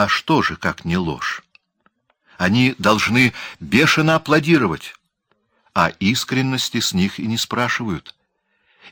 А что же, как не ложь? Они должны бешено аплодировать, а искренности с них и не спрашивают.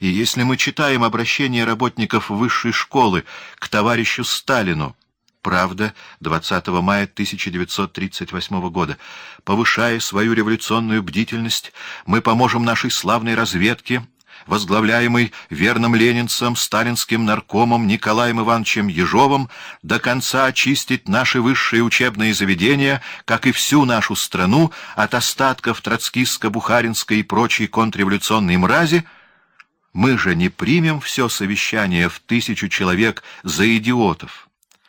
И если мы читаем обращение работников высшей школы к товарищу Сталину, «Правда», 20 мая 1938 года. Повышая свою революционную бдительность, мы поможем нашей славной разведке, возглавляемой верным ленинцем, сталинским наркомом Николаем Ивановичем Ежовым, до конца очистить наши высшие учебные заведения, как и всю нашу страну, от остатков троцкистско-бухаринской и прочей контрреволюционной мрази, мы же не примем все совещание в тысячу человек за идиотов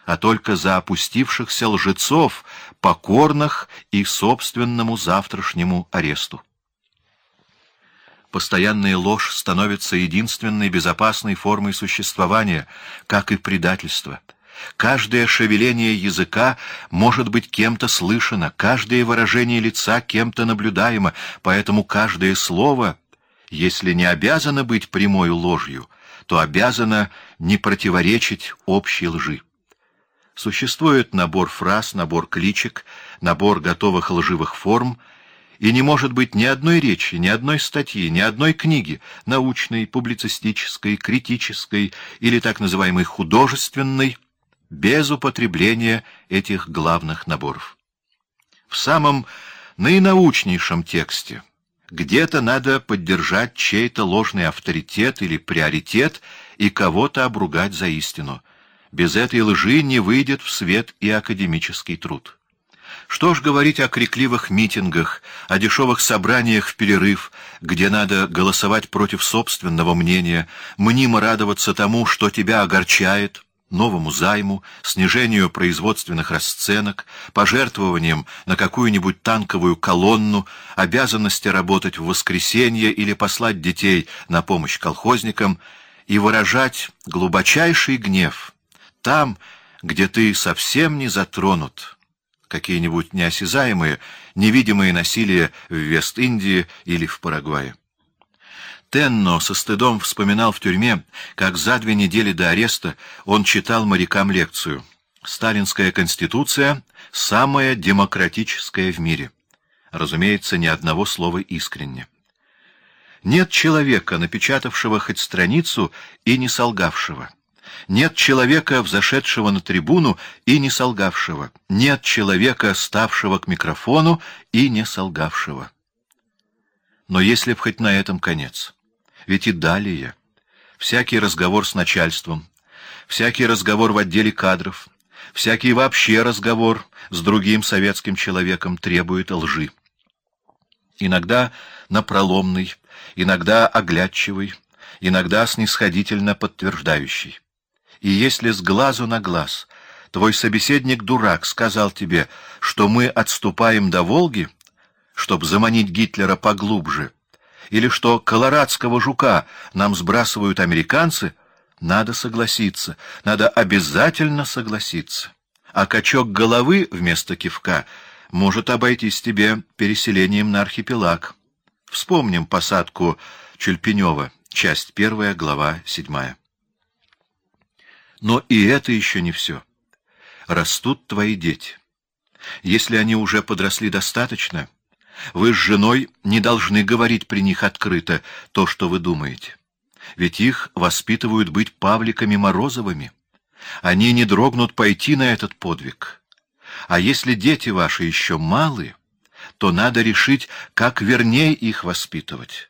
а только за опустившихся лжецов, покорных и собственному завтрашнему аресту. Постоянная ложь становится единственной безопасной формой существования, как и предательство. Каждое шевеление языка может быть кем-то слышано, каждое выражение лица кем-то наблюдаемо, поэтому каждое слово, если не обязано быть прямой ложью, то обязано не противоречить общей лжи. Существует набор фраз, набор кличек, набор готовых лживых форм, и не может быть ни одной речи, ни одной статьи, ни одной книги, научной, публицистической, критической или так называемой художественной, без употребления этих главных наборов. В самом наинаучнейшем тексте где-то надо поддержать чей-то ложный авторитет или приоритет и кого-то обругать за истину — без этой лжи не выйдет в свет и академический труд. Что ж говорить о крикливых митингах, о дешевых собраниях в перерыв, где надо голосовать против собственного мнения, мнимо радоваться тому, что тебя огорчает, новому займу, снижению производственных расценок, пожертвованиям на какую-нибудь танковую колонну, обязанности работать в воскресенье или послать детей на помощь колхозникам и выражать глубочайший гнев — там, где ты совсем не затронут. Какие-нибудь неосязаемые, невидимые насилия в Вест-Индии или в Парагвае. Тенно со стыдом вспоминал в тюрьме, как за две недели до ареста он читал морякам лекцию. «Сталинская конституция — самая демократическая в мире». Разумеется, ни одного слова искренне. Нет человека, напечатавшего хоть страницу и не солгавшего. Нет человека, взошедшего на трибуну и не солгавшего. Нет человека, ставшего к микрофону и не солгавшего. Но если б хоть на этом конец. Ведь и далее. Всякий разговор с начальством, всякий разговор в отделе кадров, всякий вообще разговор с другим советским человеком требует лжи. Иногда напроломный, иногда оглядчивый, иногда снисходительно подтверждающий. И если с глазу на глаз твой собеседник-дурак сказал тебе, что мы отступаем до Волги, чтобы заманить Гитлера поглубже, или что колорадского жука нам сбрасывают американцы, надо согласиться, надо обязательно согласиться. А качок головы вместо кивка может обойтись тебе переселением на архипелаг. Вспомним посадку Чульпенева, часть первая, глава седьмая. Но и это еще не все. Растут твои дети. Если они уже подросли достаточно, вы с женой не должны говорить при них открыто то, что вы думаете. Ведь их воспитывают быть Павликами Морозовыми. Они не дрогнут пойти на этот подвиг. А если дети ваши еще малы, то надо решить, как вернее их воспитывать.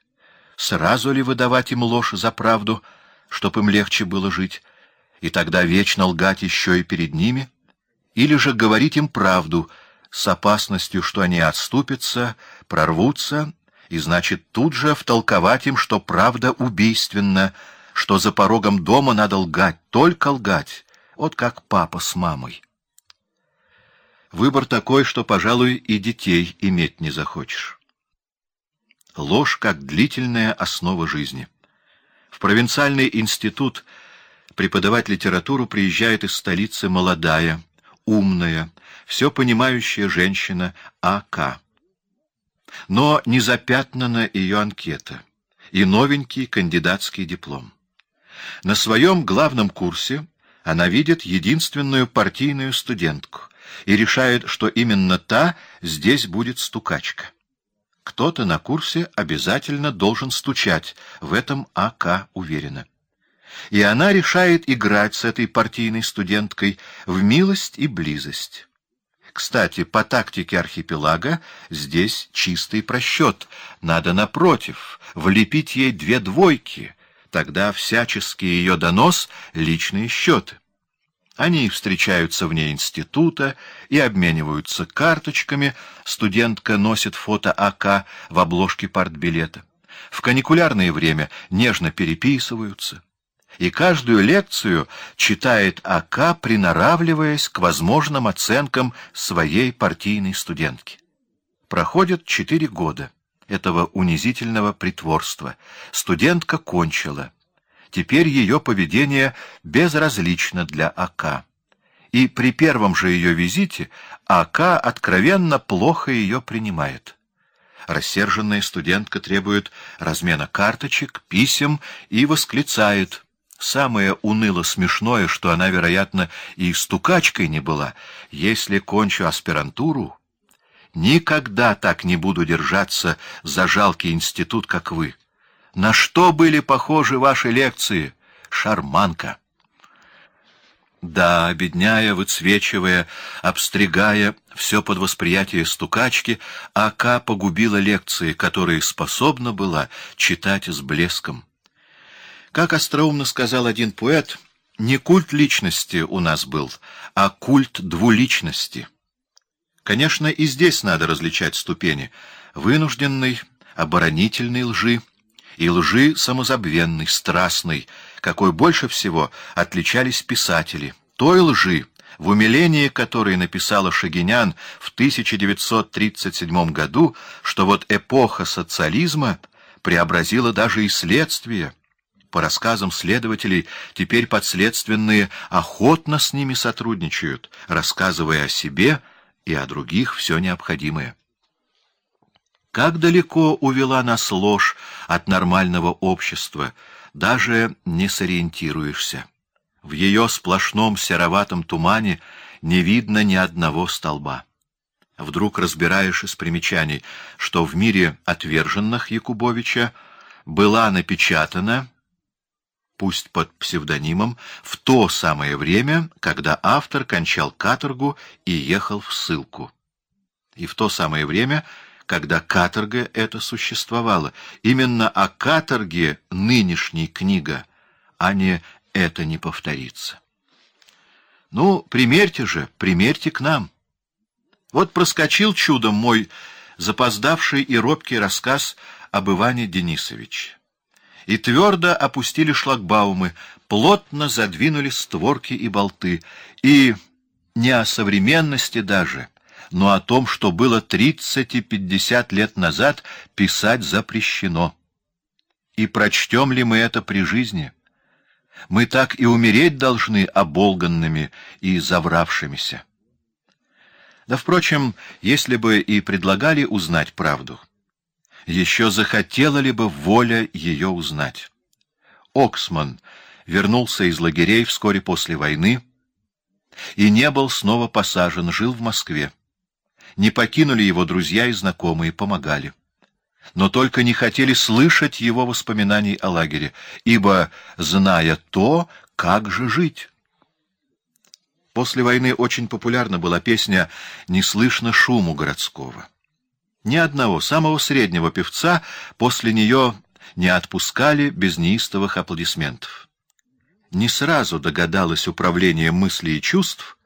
Сразу ли выдавать им ложь за правду, чтоб им легче было жить, и тогда вечно лгать еще и перед ними, или же говорить им правду с опасностью, что они отступятся, прорвутся, и значит тут же втолковать им, что правда убийственна, что за порогом дома надо лгать, только лгать, вот как папа с мамой. Выбор такой, что, пожалуй, и детей иметь не захочешь. Ложь как длительная основа жизни. В провинциальный институт – преподавать литературу приезжает из столицы молодая, умная, все понимающая женщина А.К. Но не запятнана ее анкета и новенький кандидатский диплом. На своем главном курсе Она видит единственную партийную студентку и решает, что именно та здесь будет стукачка. Кто-то на курсе обязательно должен стучать, в этом А.К. уверена. И она решает играть с этой партийной студенткой в милость и близость. Кстати, по тактике архипелага здесь чистый просчет. Надо, напротив, влепить ей две двойки. Тогда всяческий ее донос — личные счеты. Они встречаются вне института и обмениваются карточками. Студентка носит фото АК в обложке партбилета. В каникулярное время нежно переписываются и каждую лекцию читает АК, приноравливаясь к возможным оценкам своей партийной студентки. Проходит четыре года этого унизительного притворства. Студентка кончила. Теперь ее поведение безразлично для АК. И при первом же ее визите АК откровенно плохо ее принимает. Рассерженная студентка требует размена карточек, писем и восклицает — Самое уныло смешное, что она, вероятно, и стукачкой не была. Если кончу аспирантуру, никогда так не буду держаться за жалкий институт, как вы. На что были похожи ваши лекции? Шарманка. Да, обедняя, выцвечивая, обстригая все под восприятие стукачки, Ака погубила лекции, которые способна была читать с блеском. Как остроумно сказал один поэт, не культ личности у нас был, а культ двуличности. Конечно, и здесь надо различать ступени вынужденной, оборонительной лжи и лжи самозабвенной, страстной, какой больше всего отличались писатели, той лжи, в умилении которой написала Шагинян в 1937 году, что вот эпоха социализма преобразила даже и следствие, по рассказам следователей, теперь подследственные охотно с ними сотрудничают, рассказывая о себе и о других все необходимое. Как далеко увела нас ложь от нормального общества, даже не сориентируешься. В ее сплошном сероватом тумане не видно ни одного столба. Вдруг разбираешь из примечаний, что в мире отверженных Якубовича была напечатана пусть под псевдонимом, в то самое время, когда автор кончал каторгу и ехал в ссылку. И в то самое время, когда каторга эта существовала. Именно о каторге нынешней книга, а не «это не повторится». Ну, примерьте же, примерьте к нам. Вот проскочил чудом мой запоздавший и робкий рассказ об Иване Денисовиче и твердо опустили шлагбаумы, плотно задвинули створки и болты, и не о современности даже, но о том, что было тридцать и пятьдесят лет назад, писать запрещено. И прочтем ли мы это при жизни? Мы так и умереть должны оболганными и завравшимися. Да, впрочем, если бы и предлагали узнать правду, еще захотела ли бы воля ее узнать. Оксман вернулся из лагерей вскоре после войны и не был снова посажен, жил в Москве. Не покинули его друзья и знакомые, помогали. Но только не хотели слышать его воспоминаний о лагере, ибо, зная то, как же жить. После войны очень популярна была песня «Не слышно шуму городского». Ни одного, самого среднего певца после нее не отпускали без неистовых аплодисментов. Не сразу догадалось управление мыслей и чувств,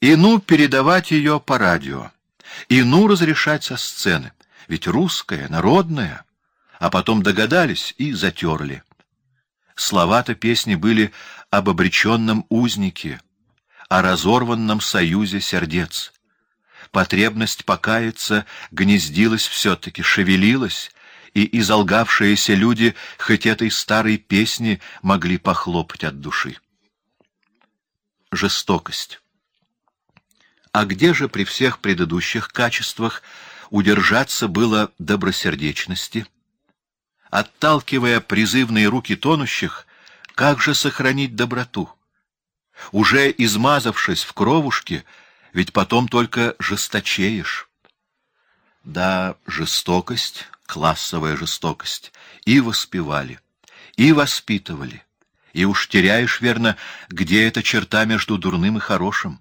и ну передавать ее по радио, и ну разрешать со сцены, ведь русская, народная, а потом догадались и затерли. Слова-то песни были об обреченном узнике, о разорванном союзе сердец потребность покаяться гнездилась все-таки, шевелилась, и изолгавшиеся люди хоть этой старой песни могли похлопать от души. Жестокость. А где же при всех предыдущих качествах удержаться было добросердечности? Отталкивая призывные руки тонущих, как же сохранить доброту? уже измазавшись в кровушке, ведь потом только жесточеешь. Да, жестокость, классовая жестокость, и воспевали, и воспитывали, и уж теряешь, верно, где эта черта между дурным и хорошим.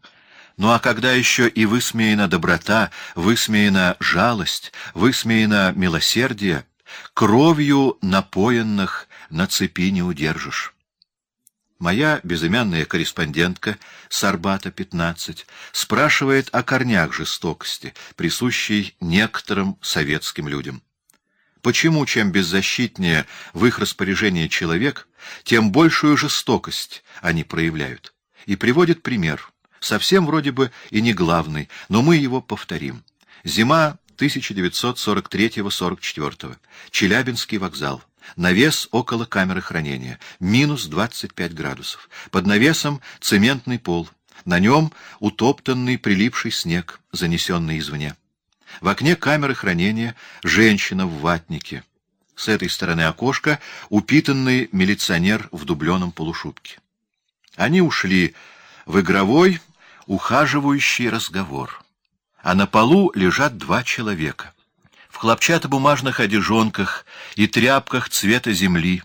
Ну а когда еще и высмеяна доброта, высмеяна жалость, высмеяна милосердие, кровью напоенных на цепи не удержишь. Моя безымянная корреспондентка с Арбата, 15, спрашивает о корнях жестокости, присущей некоторым советским людям. Почему, чем беззащитнее в их распоряжении человек, тем большую жестокость они проявляют? И приводит пример, совсем вроде бы и не главный, но мы его повторим. Зима 1943-44. Челябинский вокзал. Навес около камеры хранения. Минус 25 градусов. Под навесом цементный пол. На нем утоптанный прилипший снег, занесенный извне. В окне камеры хранения женщина в ватнике. С этой стороны окошка упитанный милиционер в дубленом полушубке. Они ушли в игровой, ухаживающий разговор. А на полу лежат два человека хлопчатобумажных одежонках и тряпках цвета земли,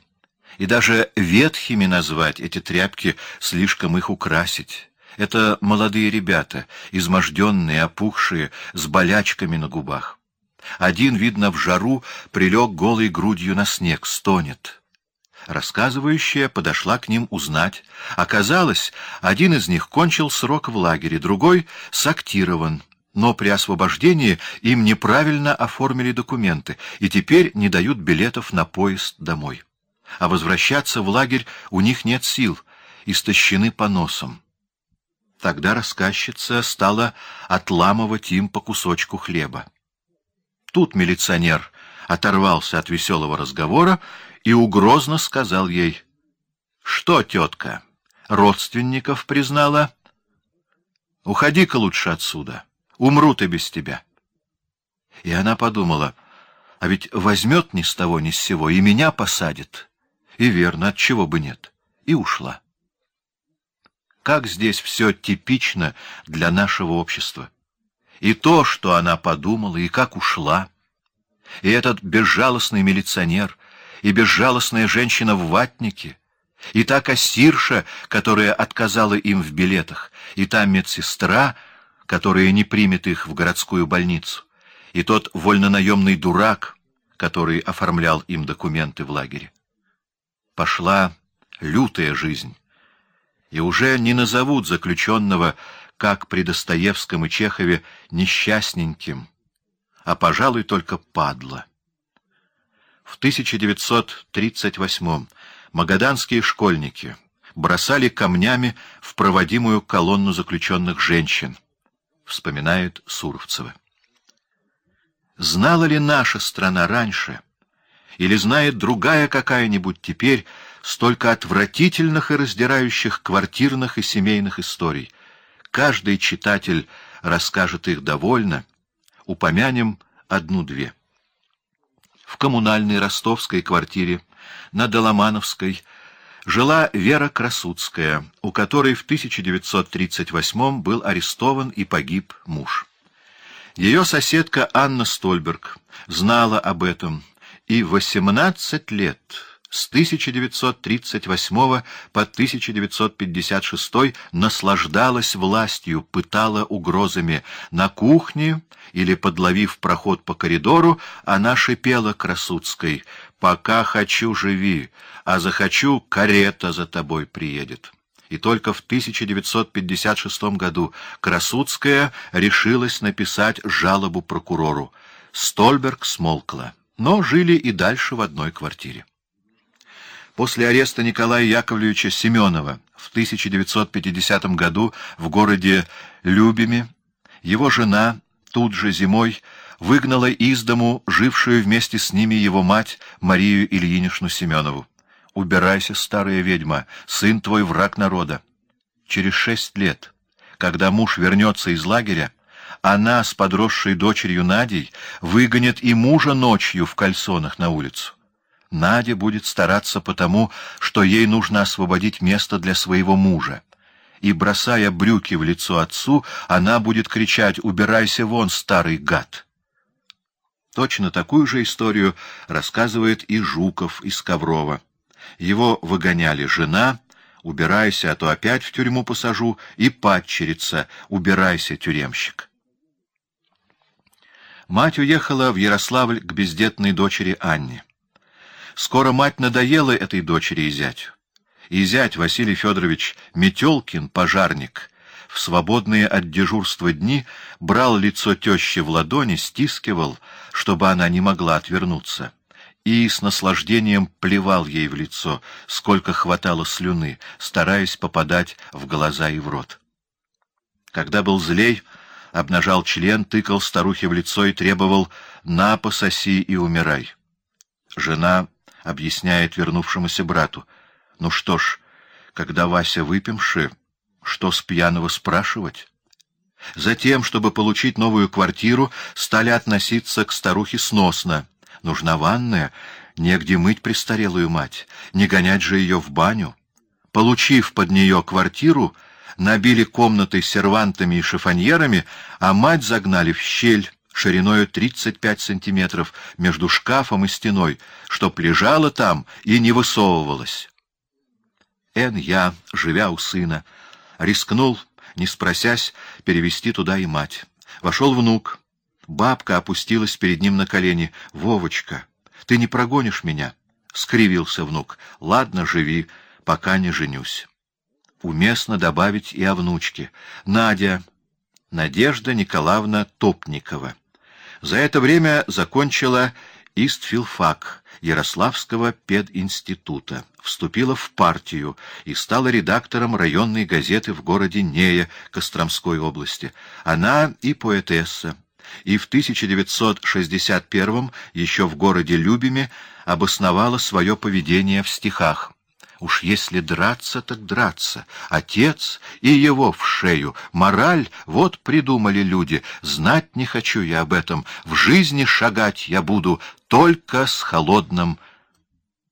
и даже ветхими назвать эти тряпки, слишком их украсить. Это молодые ребята, изможденные, опухшие, с болячками на губах. Один, видно, в жару прилег голой грудью на снег, стонет. Рассказывающая подошла к ним узнать. Оказалось, один из них кончил срок в лагере, другой — сактирован но при освобождении им неправильно оформили документы и теперь не дают билетов на поезд домой. А возвращаться в лагерь у них нет сил, истощены по носам. Тогда рассказчица стала отламывать им по кусочку хлеба. Тут милиционер оторвался от веселого разговора и угрозно сказал ей, «Что, тетка, родственников признала? Уходи-ка лучше отсюда». Умрут и без тебя. И она подумала, а ведь возьмет ни с того ни с сего и меня посадит. И верно, от чего бы нет. И ушла. Как здесь все типично для нашего общества. И то, что она подумала, и как ушла. И этот безжалостный милиционер, и безжалостная женщина в ватнике, и та кассирша, которая отказала им в билетах, и та медсестра — которая не примет их в городскую больницу, и тот вольнонаемный дурак, который оформлял им документы в лагере. Пошла лютая жизнь, и уже не назовут заключенного, как при Достоевском и Чехове, несчастненьким, а, пожалуй, только падла. В 1938-м магаданские школьники бросали камнями в проводимую колонну заключенных женщин, вспоминает Суровцева. Знала ли наша страна раньше, или знает другая какая-нибудь теперь, столько отвратительных и раздирающих квартирных и семейных историй? Каждый читатель расскажет их довольно, упомянем одну-две. В коммунальной ростовской квартире на Доломановской жила Вера Красудская, у которой в 1938 был арестован и погиб муж. Ее соседка Анна Стольберг знала об этом и 18 лет, с 1938 по 1956 наслаждалась властью, пытала угрозами. На кухне или подловив проход по коридору, она шипела Красудской — Пока хочу, живи, а захочу, карета за тобой приедет. И только в 1956 году Красудская решилась написать жалобу прокурору. Стольберг смолкла, но жили и дальше в одной квартире. После ареста Николая Яковлевича Семенова в 1950 году в городе Любиме его жена тут же зимой выгнала из дому жившую вместе с ними его мать Марию Ильиничну Семенову. «Убирайся, старая ведьма, сын твой враг народа». Через шесть лет, когда муж вернется из лагеря, она с подросшей дочерью Надей выгонит и мужа ночью в кальсонах на улицу. Надя будет стараться потому, что ей нужно освободить место для своего мужа. и, бросая брюки в лицо отцу, она будет кричать «Убирайся вон, старый гад!». Точно такую же историю рассказывает и Жуков из Коврова. Его выгоняли жена, убирайся, а то опять в тюрьму посажу, и падчерица, убирайся, тюремщик. Мать уехала в Ярославль к бездетной дочери Анне. Скоро мать надоела этой дочери и зятю. И зять Василий Федорович Метелкин, пожарник, в свободные от дежурства дни брал лицо тещи в ладони, стискивал, чтобы она не могла отвернуться и с наслаждением плевал ей в лицо, сколько хватало слюны, стараясь попадать в глаза и в рот. Когда был злей, обнажал член, тыкал старухе в лицо и требовал «на, пососи и умирай». Жена объясняет вернувшемуся брату «ну что ж, когда Вася выпивши, что с пьяного спрашивать?» Затем, чтобы получить новую квартиру, стали относиться к старухе сносно — Нужна ванная, негде мыть престарелую мать, не гонять же ее в баню. Получив под нее квартиру, набили комнаты сервантами и шифоньерами, а мать загнали в щель шириною 35 сантиметров между шкафом и стеной, чтоб лежала там и не высовывалась. Эн я, живя у сына, рискнул, не спросясь, перевести туда и мать. Вошел внук, Бабка опустилась перед ним на колени. — Вовочка, ты не прогонишь меня? — скривился внук. — Ладно, живи, пока не женюсь. Уместно добавить и о внучке. Надя, Надежда Николаевна Топникова. За это время закончила Истфилфак Ярославского пединститута, вступила в партию и стала редактором районной газеты в городе Нея Костромской области. Она и поэтесса, и в 1961 еще в городе Любиме обосновала свое поведение в стихах. Уж если драться, так драться. Отец и его в шею. Мораль, вот придумали люди. Знать не хочу я об этом. В жизни шагать я буду только с холодным